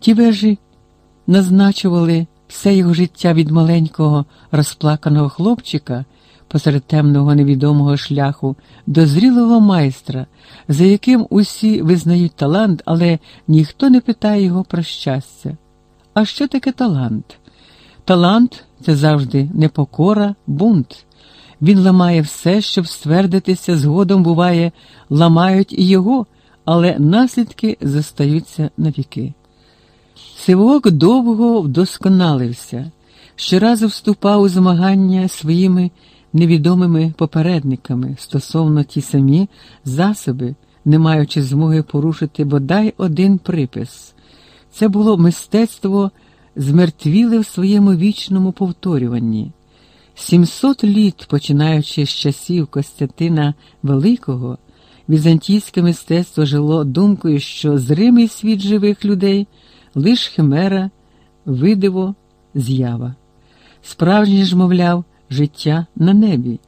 Ті вежі назначували все його життя від маленького розплаканого хлопчика посеред темного невідомого шляху до зрілого майстра, за яким усі визнають талант, але ніхто не питає його про щастя. А що таке талант? Талант це завжди непокора, бунт. Він ламає все, щоб ствердитися, згодом буває, ламають і його, але наслідки зостаються навіки. Сивок довго вдосконалився, щоразу вступав у змагання своїми невідомими попередниками стосовно ті самі засоби, не маючи змоги порушити бодай один припис. Це було мистецтво змертвіле в своєму вічному повторюванні. Сімсот літ, починаючи з часів Костянтина Великого, візантійське мистецтво жило думкою, що зримий світ живих людей лиш химера, видиво, з'ява. Справжнє ж, мовляв, життя на небі.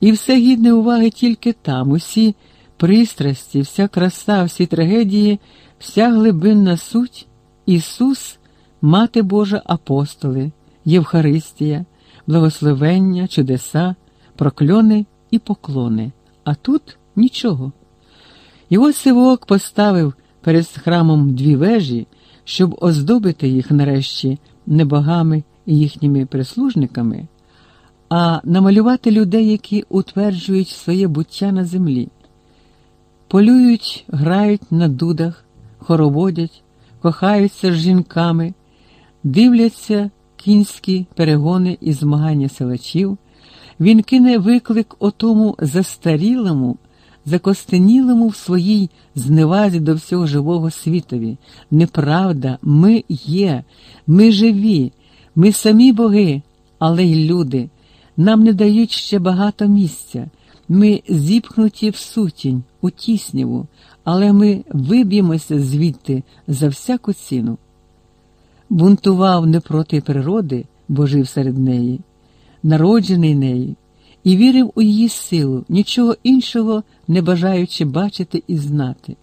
І все гідне уваги тільки там, усі пристрасті, вся краса, всі трагедії, вся глибинна суть, Ісус, Мати Божа, апостоли, Євхаристія, благословення, чудеса, прокльони і поклони. А тут нічого. Його сивок поставив перед храмом дві вежі, щоб оздобити їх нарешті не богами і їхніми прислужниками а намалювати людей, які утверджують своє буття на землі, полюють, грають на дудах, хороводять, кохаються з жінками, дивляться кінські перегони і змагання селачів. Він кине виклик отому застарілому, закостенілому в своїй зневазі до всього живого світові. Неправда, ми є, ми живі, ми самі боги, але й люди. Нам не дають ще багато місця. Ми зіпхнуті в сутінь, у тісніву, але ми виб'ємося звідти за всяку ціну. Бунтував не проти природи, бо жив серед неї, народжений нею, і вірив у її силу, нічого іншого не бажаючи бачити і знати.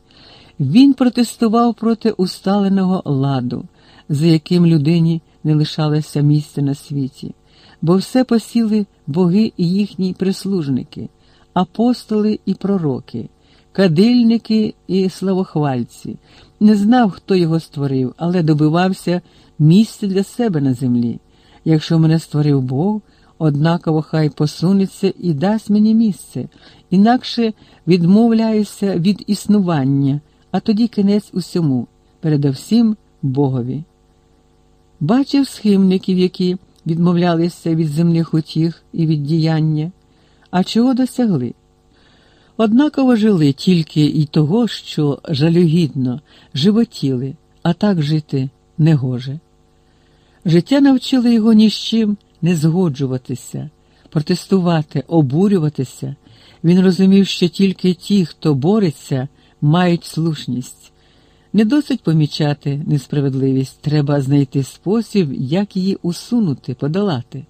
Він протестував проти усталеного ладу, за яким людині не лишалося місця на світі бо все посіли боги і їхні прислужники, апостоли і пророки, кадильники і славохвальці. Не знав, хто його створив, але добивався місця для себе на землі. Якщо мене створив Бог, однаково хай посунеться і дасть мені місце, інакше відмовляюся від існування, а тоді кінець усьому, передовсім Богові. Бачив схимників, які відмовлялися від земних утіх і від діяння, а чого досягли? Однаково жили тільки й того, що жалюгідно животіли, а так жити негоже. Життя навчило його ні з чим не згоджуватися, протестувати, обурюватися. Він розумів, що тільки ті, хто бореться, мають слушність. Не досить помічати несправедливість, треба знайти спосіб, як її усунути, подолати.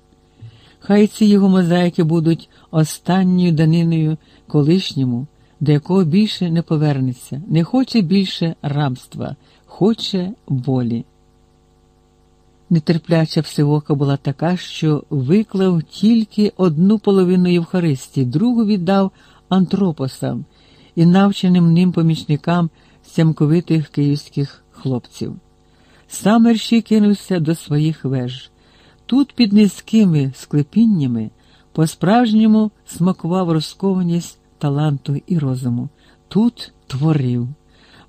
Хай ці його мозаїки будуть останньою даниною колишньому, до якого більше не повернеться, не хоче більше рабства, хоче волі. Нетерпляча всевока була така, що виклав тільки одну половину Євхаристії, другу віддав антропосам і навченим ним помічникам сямковитих київських хлопців. Сам кинувся до своїх веж. Тут під низькими склепіннями по-справжньому смакував розкованість таланту і розуму. Тут творив,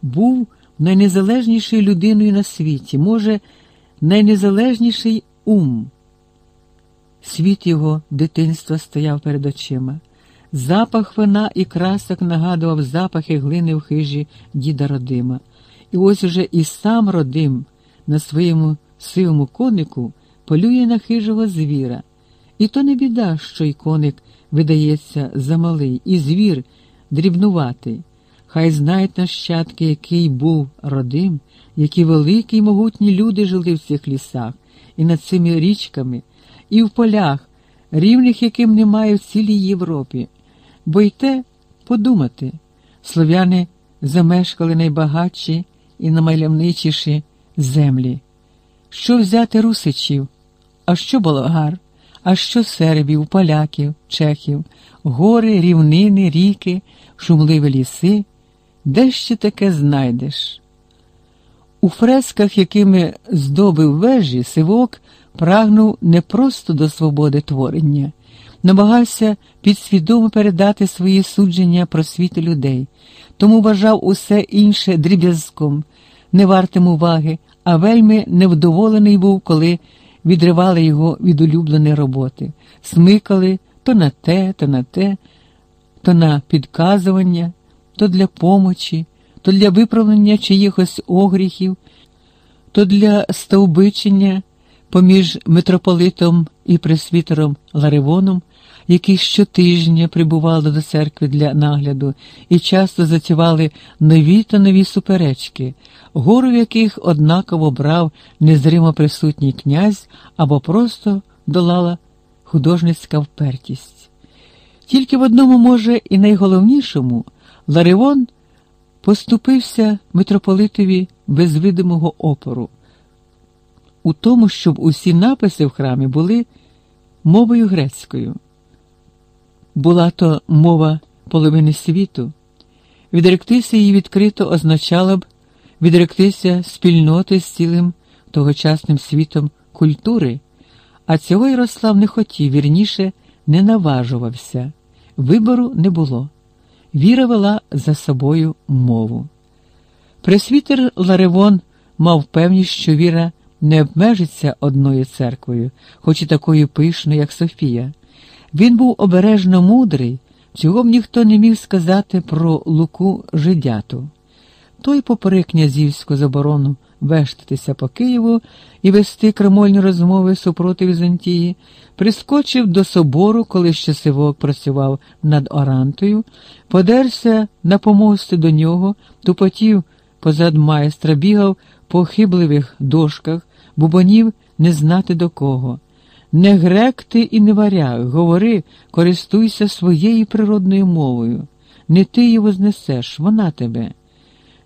був найнезалежнішою людиною на світі, може, найнезалежніший ум. Світ його дитинства стояв перед очима. Запах вина і красок нагадував запахи глини в хижі діда Родима. І ось уже і сам Родим на своєму сивому конику полює на хижого звіра. І то не біда, що й коник видається замалий, і звір дрібнуватий. Хай знають нащадки, який був родим, які великі й могутні люди жили в цих лісах, і над цими річками, і в полях, рівних яким немає в цілій Європі. Бо й те подумати, слов'яни замешкали найбагатші і наймальовничіші землі. Що взяти русичів, а що болгар, а що сербів, поляків, чехів, гори, рівнини, ріки, шумливі ліси, де ще таке знайдеш? У фресках, якими здобив вежі, сивок прагнув не просто до свободи творення, намагався підсвідомо передати свої судження про світ людей, тому вважав усе інше дріб'язком, не вартим уваги, а вельми невдоволений був, коли відривали його від улюбленої роботи, смикали то на те, то на те, то на підказування, то для помочі, то для виправлення чиїхось огріхів, то для стовбичення поміж митрополитом і пресвітером Ларивоном, які щотижня прибували до церкви для нагляду і часто затівали нові та нові суперечки, гору яких однаково брав незримо присутній князь або просто долала художницька впертість. Тільки в одному, може, і найголовнішому, Ларивон поступився митрополитові без видимого опору у тому, щоб усі написи в храмі були мовою грецькою. Була то мова половини світу. Відректися її відкрито означало б відректися спільноти з цілим тогочасним світом культури, а цього Ярослав не хотів, вірніше, не наважувався. Вибору не було. Віра вела за собою мову. Пресвітер Ларевон мав певність, що віра не обмежиться одною церквою, хоч і такою пишною, як Софія. Він був обережно мудрий, чого б ніхто не міг сказати про Луку Жидяту. Той поперек князівську заборону вештатися по Києву і вести кремольні розмови супроти Візантії, прискочив до собору, коли ще Сивок працював над Орантою, подерся на помости до нього, тупотів позад майстра, бігав по хибливих дошках, бубонів не знати до кого. Не грек ти і не варяг, говори, користуйся своєю природною мовою. Не ти її вознесеш, вона тебе.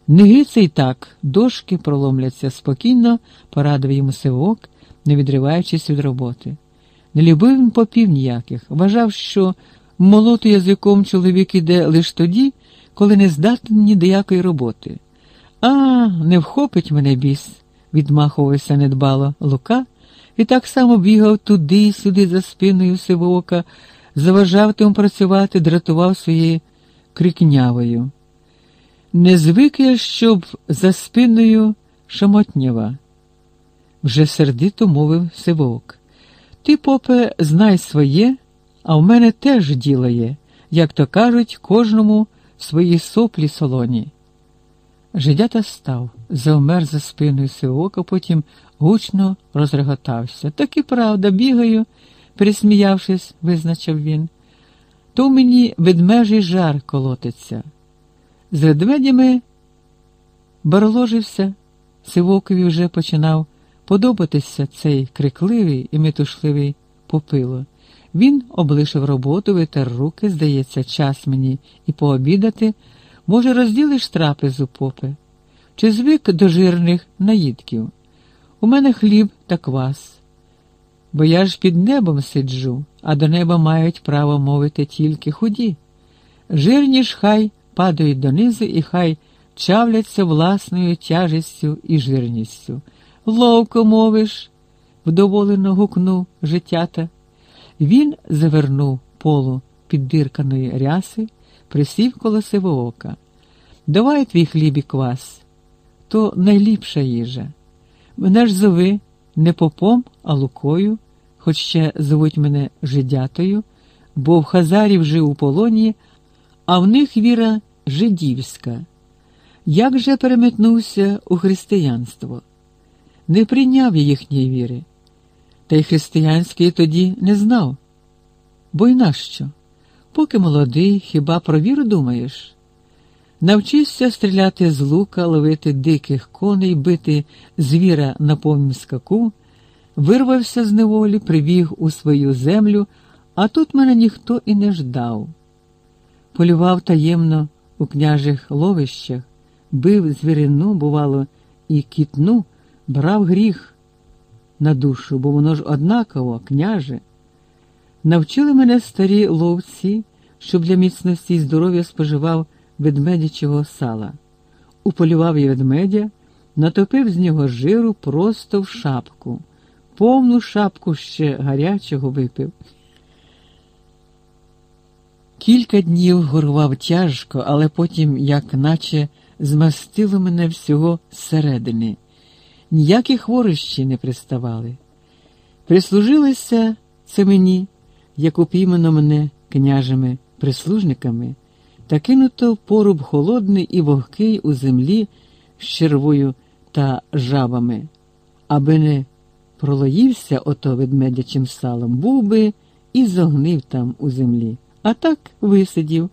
Не гицей так, дошки проломляться спокійно, порадив йому сивок, не відриваючись від роботи. Не любив він попів ніяких, вважав, що молоту язиком чоловік іде лише тоді, коли не здатен ні до якої роботи. А, не вхопить мене біс, відмахувався недбало Лука і так само бігав туди й сюди за спиною сивоока, заважав тому працювати, дратував своєю крикнявою. Не звик я, щоб за спиною шамотнява, вже сердито мовив сивоок. Ти, попе, знай своє, а в мене теж діло є, як то кажуть, кожному свої соплі солоні. Жидята став, завмер за спиною сивока, потім гучно розреготався. Так і правда, бігаю, пересміявшись, визначив він. То мені ведмежий жар колотиться. З ведмедями бароложився, Сивокові вже починав подобатися цей крикливий і метушливий попило. Він облишив роботу, витер руки, здається, час мені і пообідати. Може, розділиш трапезу, попе? Чи звик до жирних наїдків? У мене хліб та квас. Бо я ж під небом сиджу, а до неба мають право мовити тільки худі. Жирні ж хай падають донизу і хай чавляться власною тяжестю і жирністю. Ловко мовиш, вдоволено гукнув життята. Він завернув полу піддирканої ряси, присів коло сивоока. Давай твій хліб і квас, то найліпша їжа. Мене ж зови не попом, а лукою, хоч ще звуть мене жидятою, бо в Хазарів жив у полоні, а в них віра жидівська. Як же переметнувся у християнство? Не прийняв я їхньої віри, та й християнської тоді не знав. Бо й нащо? Поки молодий, хіба про віру думаєш? Навчишся стріляти з лука, ловити диких коней, бити звіра на повнім скаку, вирвався з неволі, прибіг у свою землю, а тут мене ніхто і не ждав. Полював таємно у княжих ловищах, бив звірину, бувало, і кітну, брав гріх на душу, бо воно ж однаково, княже. Навчили мене старі ловці, щоб для міцності і здоров'я споживав ведмедячого сала. Уполював я ведмедя, натопив з нього жиру просто в шапку, повну шапку ще гарячого випив. Кілька днів горував тяжко, але потім, як наче, змастило мене всього зсередини. Ніякі хворощі не приставали. Прислужилися це мені, як упіймано мене княжими прислужниками, та кинуто поруб холодний і вогкий у землі з червою та жабами, аби не пролоївся ото ведмедячим салом, був би і зогнив там у землі. А так висидів.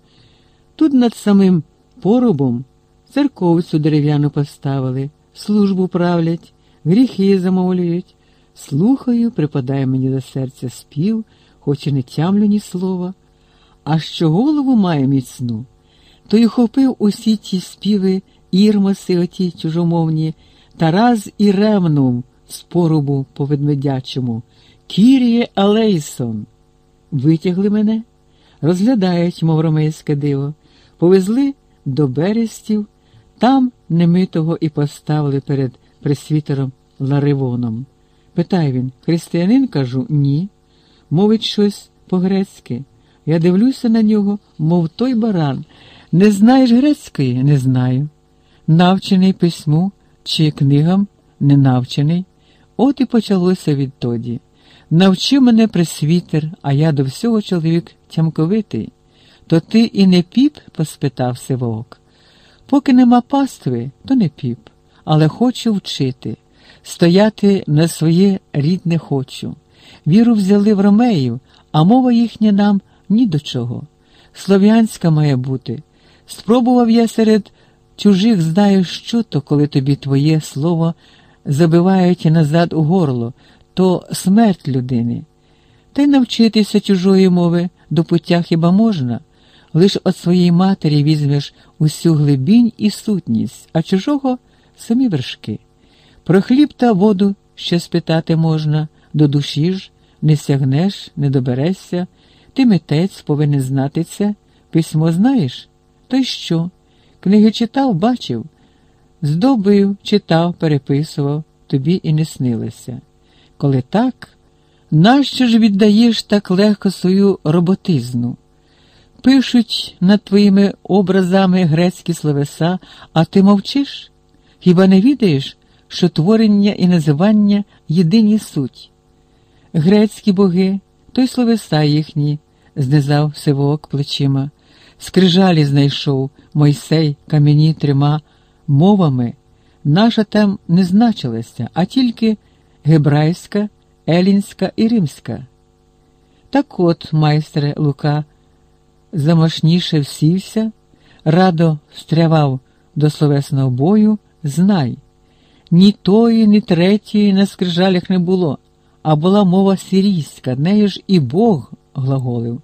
Тут над самим поробом церковцю дерев'яну поставили, службу правлять, гріхи замовлюють. Слухаю, припадає мені до серця спів, хоч і не тямлю ні слова. А що голову має міцну, то й хопив усі ті співи, ірмоси оті чужомовні, та раз і ремнув з поробу по ведмедячому. Кіріє Алейсон. Витягли мене, розглядають, мов ромейське диво, повезли до берестів, там немитого і поставили перед пресвітером Ларивоном. Питає він, християнин кажу, ні. Мовить щось по-грецьки. Я дивлюся на нього, мов той баран. Не знаєш грецької? Не знаю. Навчений письму чи книгам не навчений. От і почалося відтоді. Навчив мене присвітер, а я до всього чоловік тямковитий. То ти і не піп? поспитав Сивок. Поки нема пастви, то не піп, але хочу вчити. Стояти на своє рідне хочу. Віру взяли в ромеїв, а мова їхня нам ні до чого. Слов'янська має бути. Спробував я серед чужих, знаю, що то, коли тобі твоє слово забивають назад у горло, то смерть людини. Та й навчитися чужої мови до пуття хіба можна, лиш от своєї матері візьмеш усю глибінь і сутність, а чужого самі вершки. Про хліб та воду ще спитати можна, до душі ж не сягнеш, не доберешся, ти митець повинен знати це, письмо знаєш? То й що? Книги читав, бачив, здобив, читав, переписував, тобі і не снилося. Коли так, нащо ж віддаєш так легко свою роботизну? Пишуть над твоїми образами грецькі словеса, а ти мовчиш? Хіба не відаєш, що творення і називання єдині суть? Грецькі боги, то й словеса їхні, знизав сивок плечима, скрижалі знайшов Мойсей кам'яні трьома мовами, наша там не значилася, а тільки гебрайська, елінська і римська. Так от, майстре Лука, замашніше всівся, радо встрявав до словесного бою, знай, ні тої, ні третьої на скрижалях не було, а була мова сирійська, нею ж і Бог глаголив.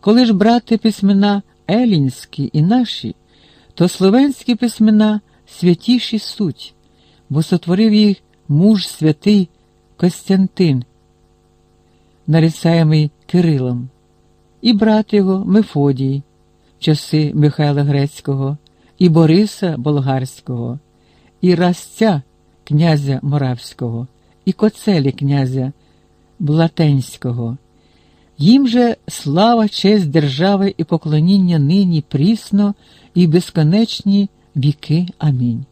Коли ж брати письмена елінські і наші, то словенські письмена святіші суть, бо сотворив їх муж святий Костянтин, нарицаємий Кирилом, і брат його Мефодій, часи Михайла Грецького, і Бориса Болгарського, і Расця князя Моравського, і Коцелі князя Блатенського. Їм же слава, честь держави і поклоніння нині прісно і безконечні віки. Амінь.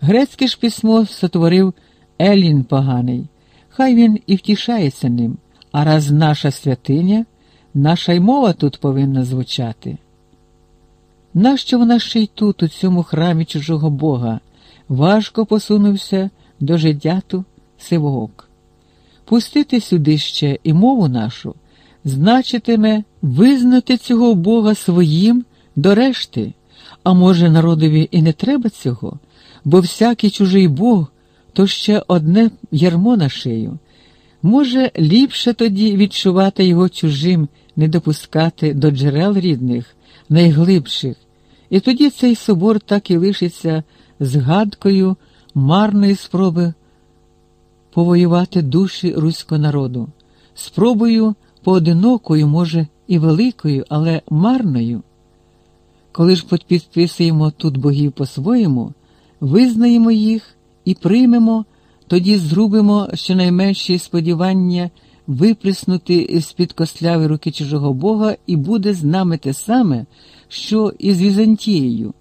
Грецьке ж письмо сотворив Елін поганий, хай він і втішається ним, а раз наша святиня, наша й мова тут повинна звучати. Нащо вона ще й тут, у цьому храмі чужого Бога, важко посунувся до жидяту Сивоок. Пустити сюди ще і мову нашу значитиме визнати цього Бога своїм до решти, а може, народові і не треба цього, бо всякий чужий Бог то ще одне ярмо на шию. Може, ліпше тоді відчувати його чужим, не допускати до джерел рідних, найглибших, і тоді цей собор так і лишиться згадкою марної спроби повоювати душі руського народу, спробою поодинокою, може, і великою, але марною. Коли ж підписуємо тут богів по-своєму, визнаємо їх і приймемо, тоді зрубимо щонайменші сподівання виплеснути з-під косляви руки чужого Бога, і буде з нами те саме, що і з Візантією.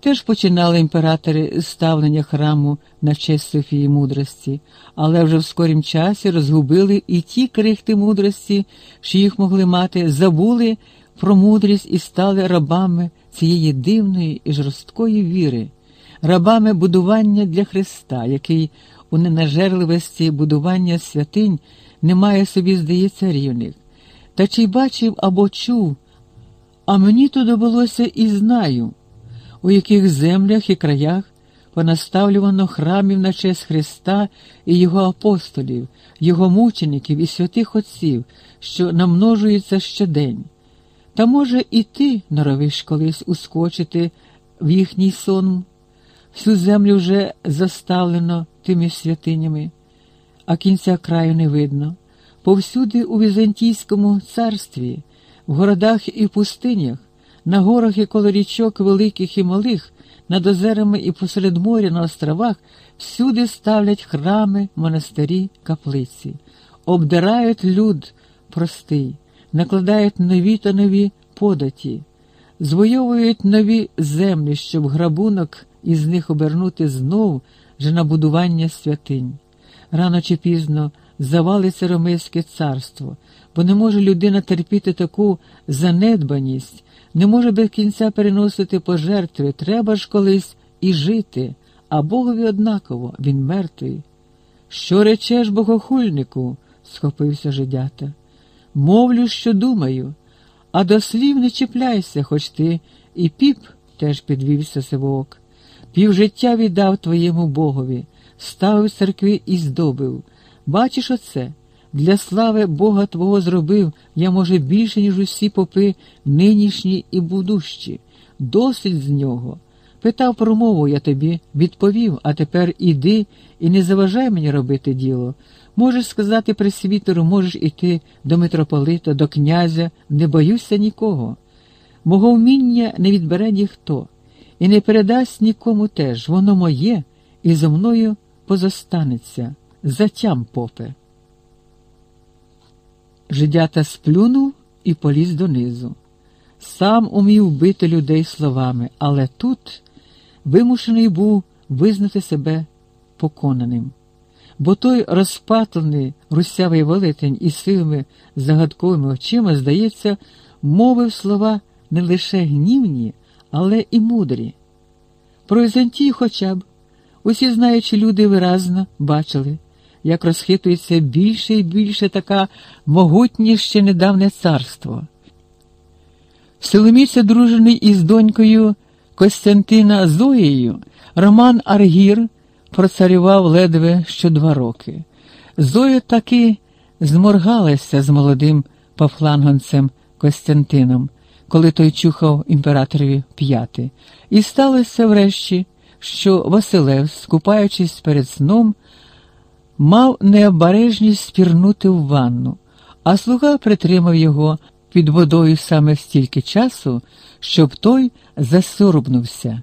Теж починали імператори ставлення храму на честь Софії мудрості, але вже в скорім часі розгубили і ті крихти мудрості, що їх могли мати, забули про мудрість і стали рабами цієї дивної і жорсткої віри, рабами будування для Христа, який у ненажерливості будування святинь не має собі, здається, рівних. Та чи бачив або чув, а мені то довелося і знаю у яких землях і краях понаставлювано храмів на честь Христа і Його апостолів, Його мучеників і святих Отців, що намножуються щодень. Та, може, і ти норовиш колись ускочити в їхній сон, всю землю вже заставлено тими святинями, а кінця краю не видно. Повсюди у Візантійському царстві, в городах і пустинях. На горах і коло річок великих і малих, над озерами і посеред моря на островах всюди ставлять храми, монастирі, каплиці, обдирають люд простий, накладають нові та нові податі, звойовують нові землі, щоб грабунок із них обернути знов же на будування святинь. Рано чи пізно завалиться Ромейське царство, бо не може людина терпіти таку занедбаність не може без кінця переносити пожертви, треба ж колись і жити, а Богові однаково він мертвий. Що речеш, богохульнику? схопився жидята. Мовлю, що думаю, а до слів не чіпляйся, хоч ти і піп теж підвівся сивок. Півжиття віддав твоєму богові, ставив церкви і здобив. Бачиш оце? Для слави Бога Твого зробив я, може, більше, ніж усі попи нинішні і будущі. Досить з нього. Питав про мову я тобі, відповів, а тепер іди і не заважай мені робити діло. Можеш сказати пресвітеру, можеш іти до митрополита, до князя, не боюся нікого. Мого вміння не відбере ніхто, і не передасть нікому теж. Воно моє і зо мною позостанеться. Затям, попе. Жидята сплюнув і поліз донизу. Сам умів бити людей словами, але тут вимушений був визнати себе поконаним. Бо той розпатлений русявий велетень із сивими загадковими очима, здається, мовив слова не лише гнівні, але і мудрі. Про Візантію хоча б усі знаючі люди виразно бачили як розхитується більше і більше така могутнє ще недавнє царство. Соломіця дружений із донькою Костянтина Зоєю, Роман Аргір процарював ледве що два роки. Зоя таки зморгалася з молодим пафлангонцем Костянтином, коли той чухав імператорові п'яти. І сталося врешті, що Василев, скупаючись перед сном, мав необережність спірнути в ванну, а слуга притримав його під водою саме стільки часу, щоб той засорбнувся.